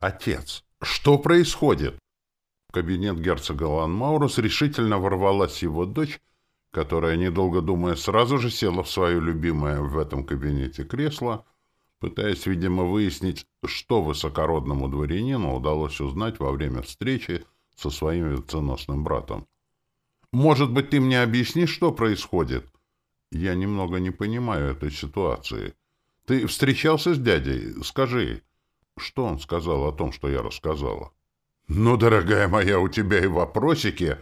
Отец, что происходит? В кабинет герцога Ланмаурус решительно ворвалась его дочь, которая, недолго думая, сразу же села в свое любимое в этом кабинете кресло, пытаясь, видимо, выяснить, что высокородному дворянину удалось узнать во время встречи со своим венценосным братом. «Может быть, ты мне объяснишь, что происходит?» «Я немного не понимаю этой ситуации. Ты встречался с дядей? Скажи». «Что он сказал о том, что я рассказала?» «Ну, дорогая моя, у тебя и вопросики!»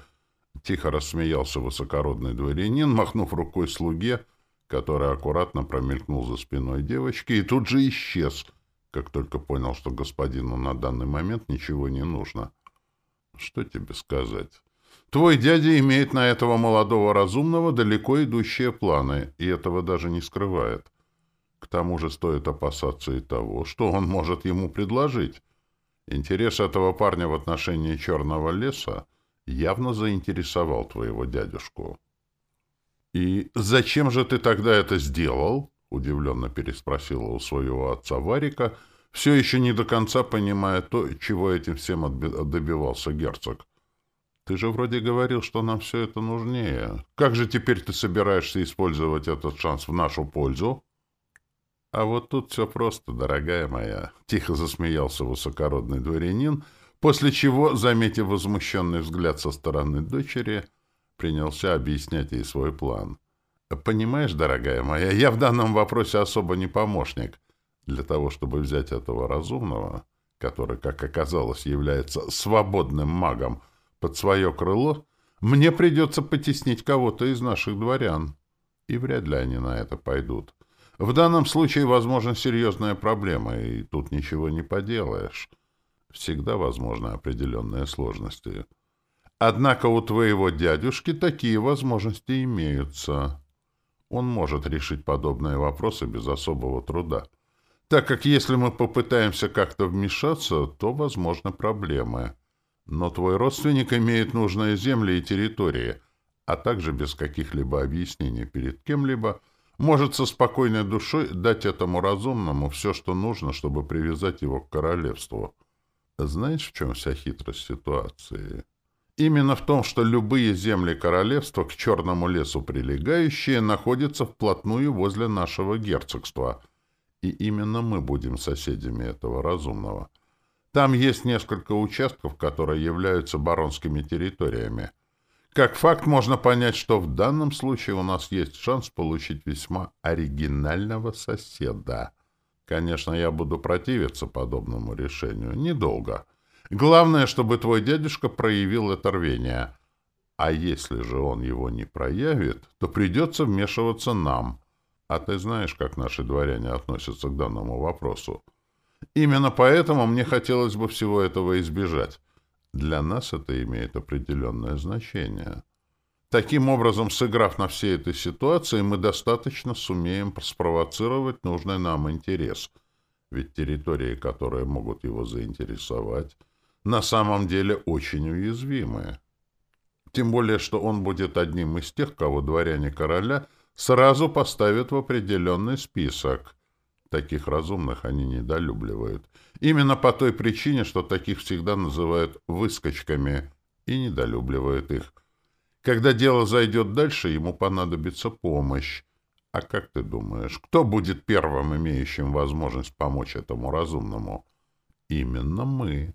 Тихо рассмеялся высокородный дворянин, махнув рукой слуге, который аккуратно промелькнул за спиной девочки и тут же исчез, как только понял, что господину на данный момент ничего не нужно. «Что тебе сказать?» Твой дядя имеет на этого молодого разумного далеко идущие планы, и этого даже не скрывает. К тому же стоит опасаться и того, что он может ему предложить. Интерес этого парня в отношении Черного леса явно заинтересовал твоего дядюшку. «И зачем же ты тогда это сделал?» — удивленно переспросила у своего отца Варика, все еще не до конца понимая то, чего этим всем добивался герцог. Ты же вроде говорил, что нам все это нужнее. Как же теперь ты собираешься использовать этот шанс в нашу пользу? А вот тут все просто, дорогая моя. Тихо засмеялся высокородный дворянин, после чего, заметив возмущенный взгляд со стороны дочери, принялся объяснять ей свой план. Понимаешь, дорогая моя, я в данном вопросе особо не помощник. Для того, чтобы взять этого разумного, который, как оказалось, является свободным магом, под свое крыло, мне придется потеснить кого-то из наших дворян. И вряд ли они на это пойдут. В данном случае возможна серьезная проблема, и тут ничего не поделаешь. Всегда возможны определенные сложности. Однако у твоего дядюшки такие возможности имеются. Он может решить подобные вопросы без особого труда. Так как если мы попытаемся как-то вмешаться, то возможны проблемы. Но твой родственник имеет нужные земли и территории, а также без каких-либо объяснений перед кем-либо может со спокойной душой дать этому разумному все, что нужно, чтобы привязать его к королевству. Знаешь, в чем вся хитрость ситуации? Именно в том, что любые земли королевства, к черному лесу прилегающие, находятся вплотную возле нашего герцогства, и именно мы будем соседями этого разумного — там есть несколько участков, которые являются баронскими территориями. Как факт можно понять, что в данном случае у нас есть шанс получить весьма оригинального соседа. Конечно, я буду противиться подобному решению. Недолго. Главное, чтобы твой дядюшка проявил это рвение. А если же он его не проявит, то придется вмешиваться нам. А ты знаешь, как наши дворяне относятся к данному вопросу. Именно поэтому мне хотелось бы всего этого избежать. Для нас это имеет определенное значение. Таким образом, сыграв на всей этой ситуации, мы достаточно сумеем спровоцировать нужный нам интерес. Ведь территории, которые могут его заинтересовать, на самом деле очень уязвимые. Тем более, что он будет одним из тех, кого дворяне короля сразу поставят в определенный список — Таких разумных они недолюбливают. Именно по той причине, что таких всегда называют «выскочками» и недолюбливают их. Когда дело зайдет дальше, ему понадобится помощь. А как ты думаешь, кто будет первым имеющим возможность помочь этому разумному? Именно мы.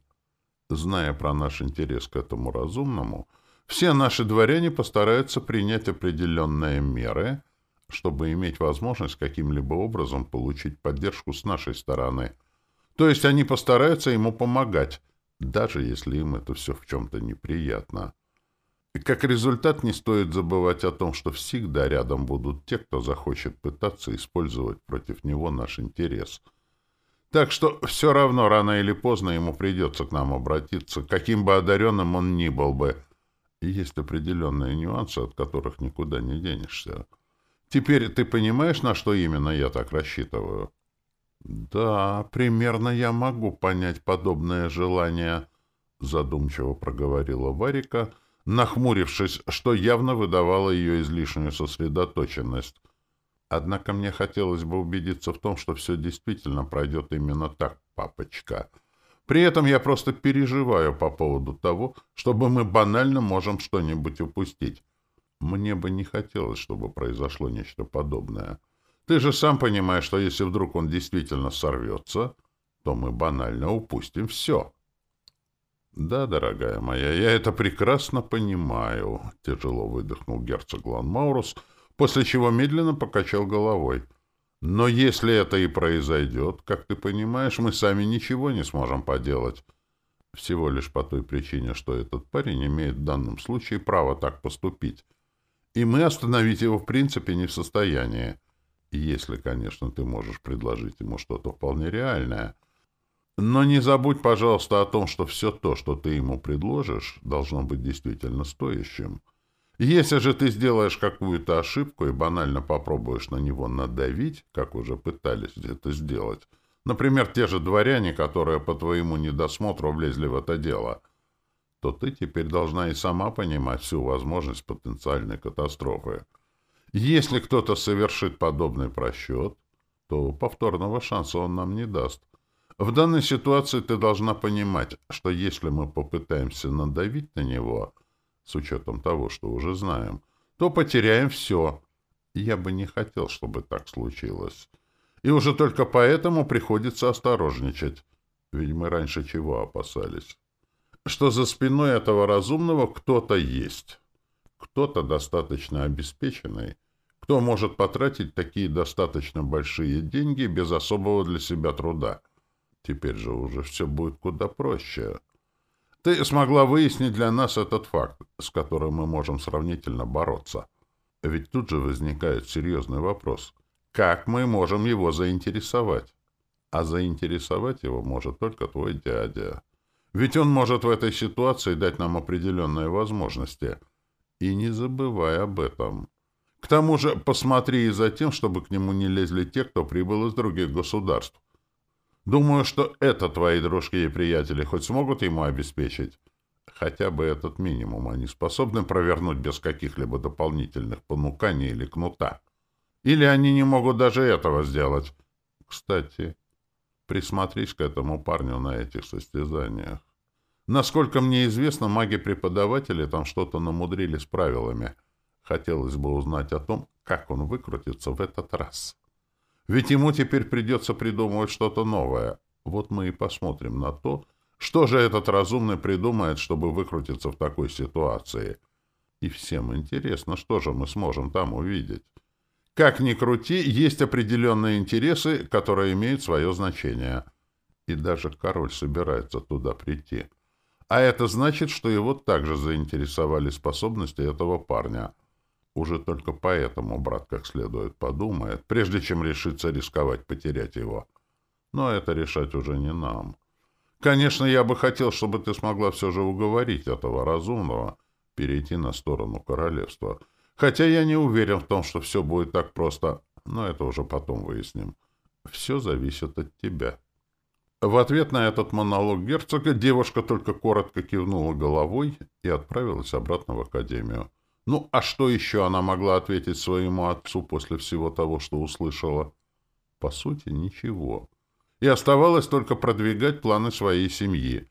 Зная про наш интерес к этому разумному, все наши дворяне постараются принять определенные меры — чтобы иметь возможность каким-либо образом получить поддержку с нашей стороны. То есть они постараются ему помогать, даже если им это все в чем-то неприятно. И как результат не стоит забывать о том, что всегда рядом будут те, кто захочет пытаться использовать против него наш интерес. Так что все равно рано или поздно ему придется к нам обратиться, каким бы одаренным он ни был бы. И есть определенные нюансы, от которых никуда не денешься. Теперь ты понимаешь, на что именно я так рассчитываю? Да, примерно я могу понять подобное желание, задумчиво проговорила Варика, нахмурившись, что явно выдавало ее излишнюю сосредоточенность. Однако мне хотелось бы убедиться в том, что все действительно пройдет именно так, папочка. При этом я просто переживаю по поводу того, чтобы мы банально можем что-нибудь упустить. Мне бы не хотелось, чтобы произошло нечто подобное. Ты же сам понимаешь, что если вдруг он действительно сорвется, то мы банально упустим все. Да, дорогая моя, я это прекрасно понимаю, тяжело выдохнул герцог Ланмаурус, после чего медленно покачал головой. Но если это и произойдет, как ты понимаешь, мы сами ничего не сможем поделать. Всего лишь по той причине, что этот парень имеет в данном случае право так поступить. И мы остановить его в принципе не в состоянии. Если, конечно, ты можешь предложить ему что-то вполне реальное. Но не забудь, пожалуйста, о том, что все то, что ты ему предложишь, должно быть действительно стоящим. Если же ты сделаешь какую-то ошибку и банально попробуешь на него надавить, как уже пытались это сделать, например, те же дворяне, которые по твоему недосмотру влезли в это дело, то ты теперь должна и сама понимать всю возможность потенциальной катастрофы. Если кто-то совершит подобный просчет, то повторного шанса он нам не даст. В данной ситуации ты должна понимать, что если мы попытаемся надавить на него, с учетом того, что уже знаем, то потеряем все. Я бы не хотел, чтобы так случилось. И уже только поэтому приходится осторожничать. Ведь мы раньше чего опасались? Что за спиной этого разумного кто-то есть. Кто-то достаточно обеспеченный, кто может потратить такие достаточно большие деньги без особого для себя труда. Теперь же уже все будет куда проще. Ты смогла выяснить для нас этот факт, с которым мы можем сравнительно бороться. Ведь тут же возникает серьезный вопрос. Как мы можем его заинтересовать? А заинтересовать его может только твой дядя. Ведь он может в этой ситуации дать нам определенные возможности. И не забывай об этом. К тому же посмотри и за тем, чтобы к нему не лезли те, кто прибыл из других государств. Думаю, что это твои дружки и приятели хоть смогут ему обеспечить. Хотя бы этот минимум они способны провернуть без каких-либо дополнительных понуканий или кнута. Или они не могут даже этого сделать. Кстати, присмотрись к этому парню на этих состязаниях. Насколько мне известно, маги-преподаватели там что-то намудрили с правилами. Хотелось бы узнать о том, как он выкрутится в этот раз. Ведь ему теперь придется придумывать что-то новое. Вот мы и посмотрим на то, что же этот разумный придумает, чтобы выкрутиться в такой ситуации. И всем интересно, что же мы сможем там увидеть. Как ни крути, есть определенные интересы, которые имеют свое значение. И даже король собирается туда прийти. А это значит, что его также заинтересовали способности этого парня — уже только поэтому брат как следует подумает, прежде чем решиться рисковать потерять его. Но это решать уже не нам. Конечно, я бы хотел, чтобы ты смогла все же уговорить этого разумного перейти на сторону королевства. Хотя я не уверен в том, что все будет так просто, но это уже потом выясним. Все зависит от тебя. В ответ на этот монолог герцога девушка только коротко кивнула головой и отправилась обратно в академию. Ну, а что еще она могла ответить своему отцу после всего того, что услышала? По сути, ничего. И оставалось только продвигать планы своей семьи.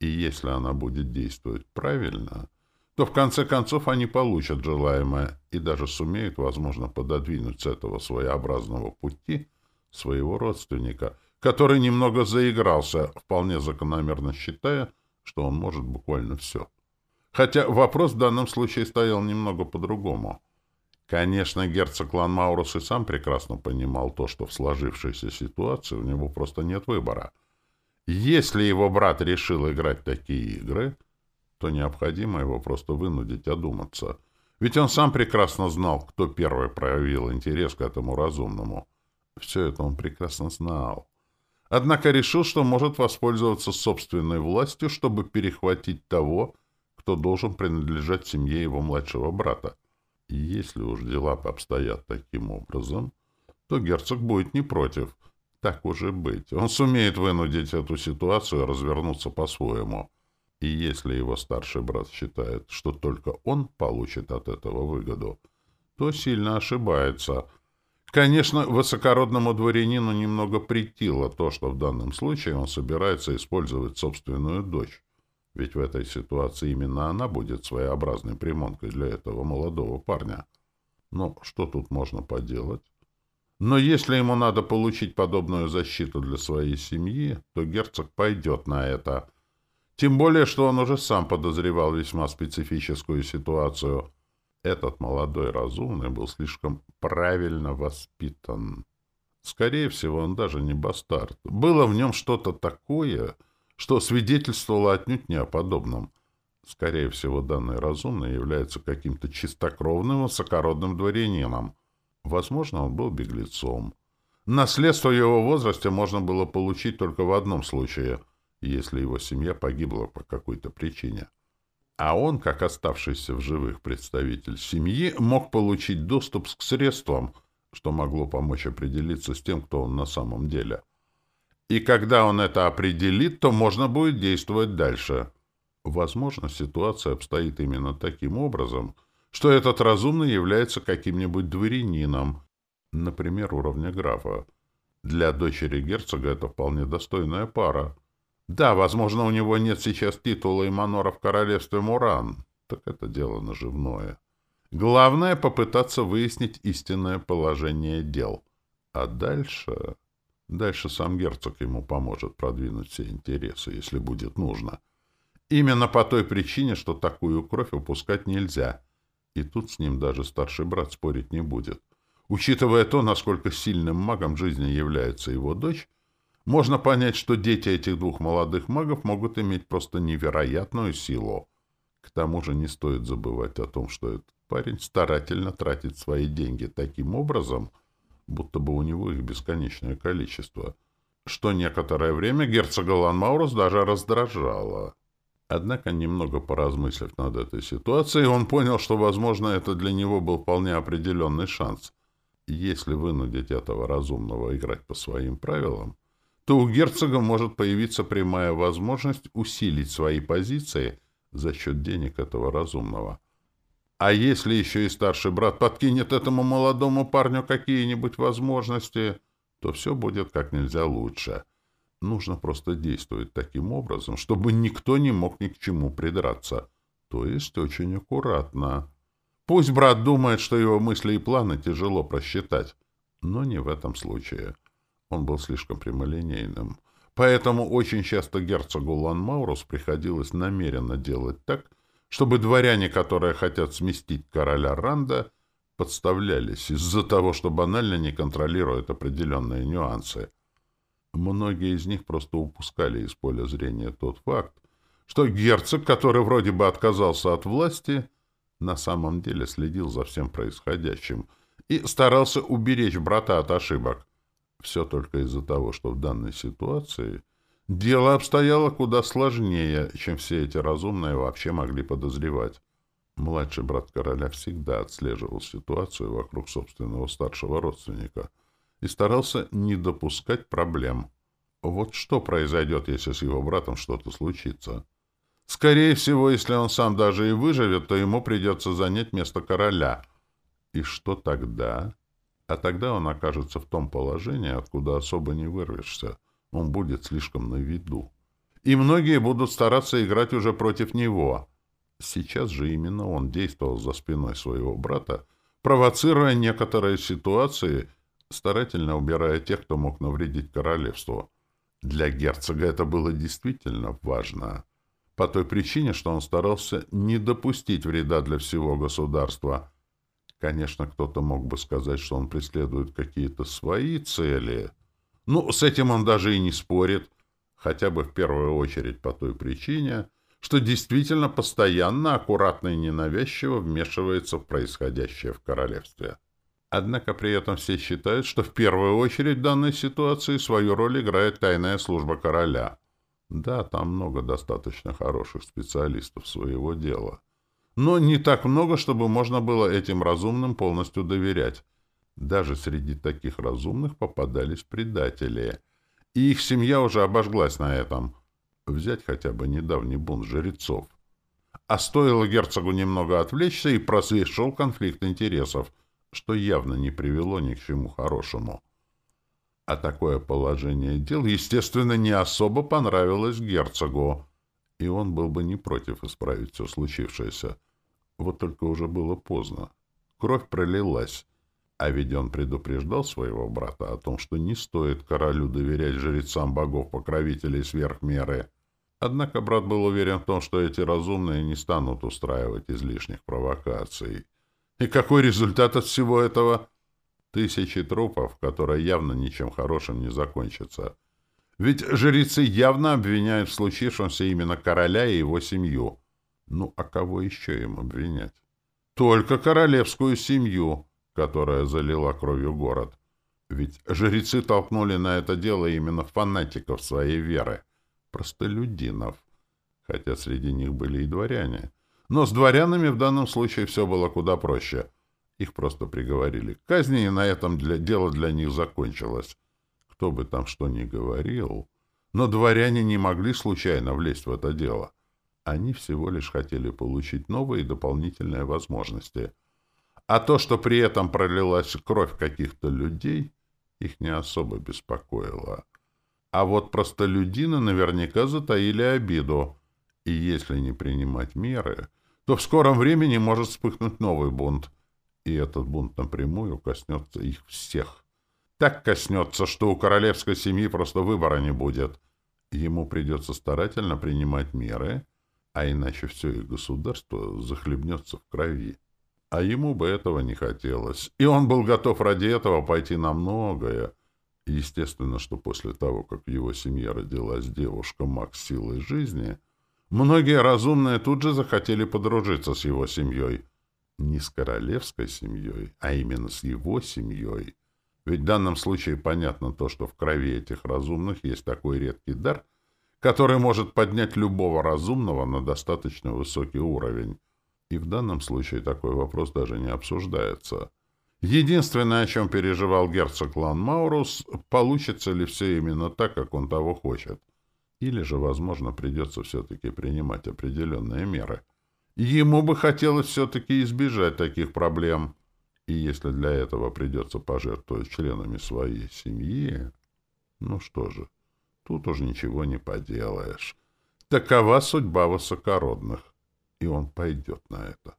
И если она будет действовать правильно, то в конце концов они получат желаемое и даже сумеют, возможно, пододвинуть с этого своеобразного пути своего родственника, который немного заигрался, вполне закономерно считая, что он может буквально все. Хотя вопрос в данном случае стоял немного по-другому. Конечно, герцог Ланмаурус и сам прекрасно понимал то, что в сложившейся ситуации у него просто нет выбора. Если его брат решил играть такие игры, то необходимо его просто вынудить одуматься. Ведь он сам прекрасно знал, кто первый проявил интерес к этому разумному. Все это он прекрасно знал. Однако решил, что может воспользоваться собственной властью, чтобы перехватить того, кто должен принадлежать семье его младшего брата. И если уж дела обстоят таким образом, то герцог будет не против. Так уже быть. Он сумеет вынудить эту ситуацию развернуться по-своему. И если его старший брат считает, что только он получит от этого выгоду, то сильно ошибается. Конечно, высокородному дворянину немного притило то, что в данном случае он собирается использовать собственную дочь. Ведь в этой ситуации именно она будет своеобразной примонкой для этого молодого парня. Но что тут можно поделать? Но если ему надо получить подобную защиту для своей семьи, то герцог пойдет на это. Тем более, что он уже сам подозревал весьма специфическую ситуацию — этот молодой разумный был слишком правильно воспитан. Скорее всего, он даже не бастард. Было в нем что-то такое, что свидетельствовало отнюдь не о подобном. Скорее всего, данный разумный является каким-то чистокровным высокородным дворянином. Возможно, он был беглецом. Наследство его возрасте можно было получить только в одном случае, если его семья погибла по какой-то причине а он, как оставшийся в живых представитель семьи, мог получить доступ к средствам, что могло помочь определиться с тем, кто он на самом деле. И когда он это определит, то можно будет действовать дальше. Возможно, ситуация обстоит именно таким образом, что этот разумный является каким-нибудь дворянином, например, уровня графа. Для дочери герцога это вполне достойная пара — да, возможно, у него нет сейчас титула и манора в королевстве Муран. Так это дело наживное. Главное — попытаться выяснить истинное положение дел. А дальше... Дальше сам герцог ему поможет продвинуть все интересы, если будет нужно. Именно по той причине, что такую кровь упускать нельзя. И тут с ним даже старший брат спорить не будет. Учитывая то, насколько сильным магом жизни является его дочь, можно понять, что дети этих двух молодых магов могут иметь просто невероятную силу. К тому же не стоит забывать о том, что этот парень старательно тратит свои деньги таким образом, будто бы у него их бесконечное количество, что некоторое время герцога Ланмаурус даже раздражало. Однако, немного поразмыслив над этой ситуацией, он понял, что, возможно, это для него был вполне определенный шанс. Если вынудить этого разумного играть по своим правилам, то у герцога может появиться прямая возможность усилить свои позиции за счет денег этого разумного. А если еще и старший брат подкинет этому молодому парню какие-нибудь возможности, то все будет как нельзя лучше. Нужно просто действовать таким образом, чтобы никто не мог ни к чему придраться. То есть очень аккуратно. Пусть брат думает, что его мысли и планы тяжело просчитать, но не в этом случае. Он был слишком прямолинейным. Поэтому очень часто герцогу Ланмаурус приходилось намеренно делать так, чтобы дворяне, которые хотят сместить короля Ранда, подставлялись из-за того, что банально не контролируют определенные нюансы. Многие из них просто упускали из поля зрения тот факт, что герцог, который вроде бы отказался от власти, на самом деле следил за всем происходящим и старался уберечь брата от ошибок. Все только из-за того, что в данной ситуации дело обстояло куда сложнее, чем все эти разумные вообще могли подозревать. Младший брат короля всегда отслеживал ситуацию вокруг собственного старшего родственника и старался не допускать проблем. Вот что произойдет, если с его братом что-то случится? Скорее всего, если он сам даже и выживет, то ему придется занять место короля. И что тогда? А тогда он окажется в том положении, откуда особо не вырвешься. Он будет слишком на виду. И многие будут стараться играть уже против него. Сейчас же именно он действовал за спиной своего брата, провоцируя некоторые ситуации, старательно убирая тех, кто мог навредить королевству. Для герцога это было действительно важно. По той причине, что он старался не допустить вреда для всего государства – Конечно, кто-то мог бы сказать, что он преследует какие-то свои цели. Ну, с этим он даже и не спорит, хотя бы в первую очередь по той причине, что действительно постоянно, аккуратно и ненавязчиво вмешивается в происходящее в королевстве. Однако при этом все считают, что в первую очередь в данной ситуации свою роль играет тайная служба короля. Да, там много достаточно хороших специалистов своего дела но не так много, чтобы можно было этим разумным полностью доверять. Даже среди таких разумных попадались предатели. И их семья уже обожглась на этом. Взять хотя бы недавний бунт жрецов. А стоило герцогу немного отвлечься, и просвешил конфликт интересов. что явно не привело ни к чему хорошему. А такое положение дел, естественно, не особо понравилось герцогу, и он был бы не против исправить все случившееся. Вот только уже было поздно. Кровь пролилась, а ведь он предупреждал своего брата о том, что не стоит королю доверять жрецам богов-покровителей сверх меры. Однако брат был уверен в том, что эти разумные не станут устраивать излишних провокаций. И какой результат от всего этого? Тысячи трупов, которые явно ничем хорошим не закончатся. Ведь жрецы явно обвиняют в случившемся именно короля и его семью. Ну, а кого еще им обвинять? Только королевскую семью которая залила кровью город. Ведь жрецы толкнули на это дело именно фанатиков своей веры, простолюдинов, хотя среди них были и дворяне. Но с дворянами в данном случае все было куда проще. Их просто приговорили к казни, и на этом для, дело для них закончилось. Кто бы там что ни говорил, но дворяне не могли случайно влезть в это дело. Они всего лишь хотели получить новые дополнительные возможности — а то, что при этом пролилась кровь каких-то людей, их не особо беспокоило. А вот простолюдины наверняка затаили обиду, и если не принимать меры, то в скором времени может вспыхнуть новый бунт, и этот бунт напрямую коснется их всех. Так коснется, что у королевской семьи просто выбора не будет. Ему придется старательно принимать меры, а иначе все их государство захлебнется в крови. А ему бы этого не хотелось. И он был готов ради этого пойти на многое. Естественно, что после того, как в его семье родилась девушка Макс силой жизни, многие разумные тут же захотели подружиться с его семьей. Не с королевской семьей, а именно с его семьей. Ведь в данном случае понятно то, что в крови этих разумных есть такой редкий дар, который может поднять любого разумного на достаточно высокий уровень. И в данном случае такой вопрос даже не обсуждается. Единственное, о чем переживал герцог Лан Маурус, получится ли все именно так, как он того хочет. Или же, возможно, придется все-таки принимать определенные меры. Ему бы хотелось все-таки избежать таких проблем. И если для этого придется пожертвовать членами своей семьи... Ну что же, тут уж ничего не поделаешь. Такова судьба высокородных и он пойдет на это.